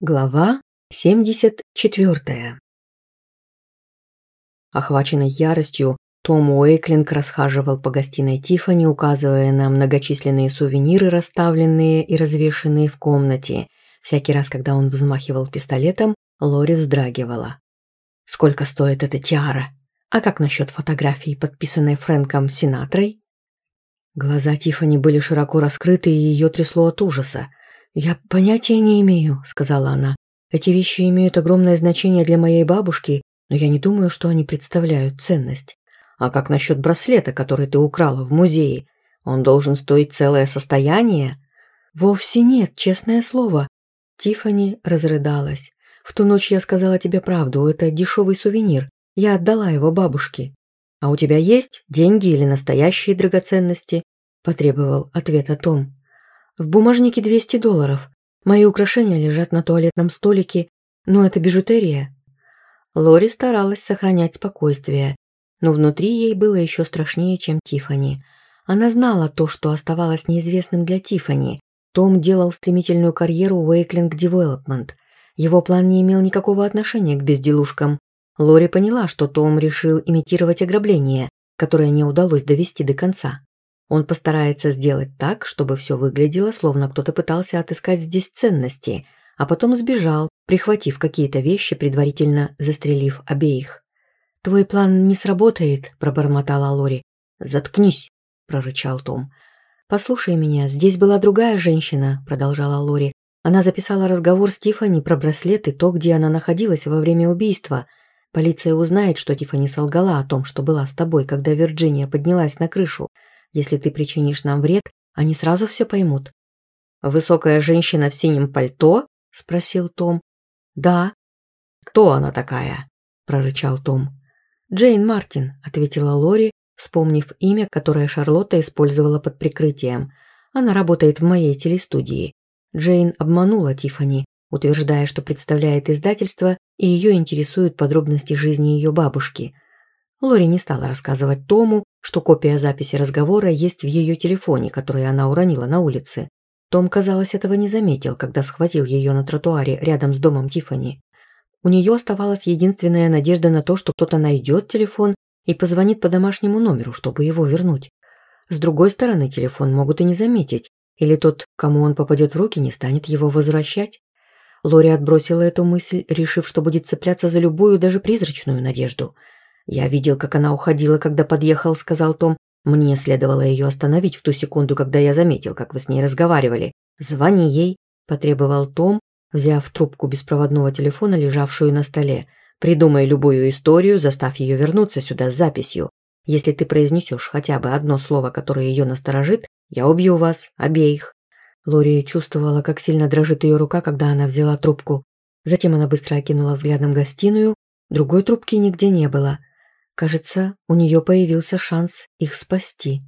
Глава 74. Охваченный яростью, Том Уэйклинг расхаживал по гостиной Тиффани, указывая на многочисленные сувениры, расставленные и развешенные в комнате. Всякий раз, когда он взмахивал пистолетом, Лори вздрагивала. «Сколько стоит эта тиара? А как насчет фотографии, подписанной Фрэнком Синатрой?» Глаза Тиффани были широко раскрыты, и ее трясло от ужаса – «Я понятия не имею», — сказала она. «Эти вещи имеют огромное значение для моей бабушки, но я не думаю, что они представляют ценность. А как насчет браслета, который ты украла в музее? Он должен стоить целое состояние?» «Вовсе нет, честное слово». Тифани разрыдалась. «В ту ночь я сказала тебе правду, это дешевый сувенир. Я отдала его бабушке». «А у тебя есть деньги или настоящие драгоценности?» – потребовал ответа Том. В бумажнике 200 долларов. Мои украшения лежат на туалетном столике, но это бижутерия. Лори старалась сохранять спокойствие, но внутри ей было еще страшнее, чем Тифани. Она знала то, что оставалось неизвестным для Тифани. Том делал стремительную карьеру в Wakeling Development. Его план не имел никакого отношения к безделушкам. Лори поняла, что Том решил имитировать ограбление, Он постарается сделать так, чтобы все выглядело, словно кто-то пытался отыскать здесь ценности, а потом сбежал, прихватив какие-то вещи, предварительно застрелив обеих. «Твой план не сработает», – пробормотала Лори. «Заткнись», – прорычал Том. «Послушай меня, здесь была другая женщина», – продолжала Лори. Она записала разговор с Тиффани про браслет и то, где она находилась во время убийства. Полиция узнает, что Тиффани солгала о том, что была с тобой, когда Вирджиния поднялась на крышу. Если ты причинишь нам вред, они сразу все поймут». «Высокая женщина в синем пальто?» – спросил Том. «Да». «Кто она такая?» – прорычал Том. «Джейн Мартин», – ответила Лори, вспомнив имя, которое Шарлотта использовала под прикрытием. «Она работает в моей телестудии». Джейн обманула Тифани, утверждая, что представляет издательство, и ее интересуют подробности жизни ее бабушки – Лори не стала рассказывать Тому, что копия записи разговора есть в ее телефоне, который она уронила на улице. Том, казалось, этого не заметил, когда схватил ее на тротуаре рядом с домом Тиффани. У нее оставалась единственная надежда на то, что кто-то найдет телефон и позвонит по домашнему номеру, чтобы его вернуть. С другой стороны, телефон могут и не заметить, или тот, кому он попадет в руки, не станет его возвращать. Лори отбросила эту мысль, решив, что будет цепляться за любую, даже призрачную надежду – я видел, как она уходила, когда подъехал, сказал Том. Мне следовало ее остановить в ту секунду, когда я заметил, как вы с ней разговаривали. Звони ей, потребовал Том, взяв трубку беспроводного телефона, лежавшую на столе. Придумай любую историю, заставь ее вернуться сюда с записью. Если ты произнесешь хотя бы одно слово, которое ее насторожит, я убью вас, обеих. Лори чувствовала, как сильно дрожит ее рука, когда она взяла трубку. Затем она быстро окинула взглядом гостиную. Другой трубки нигде не было. Кажется, у нее появился шанс их спасти.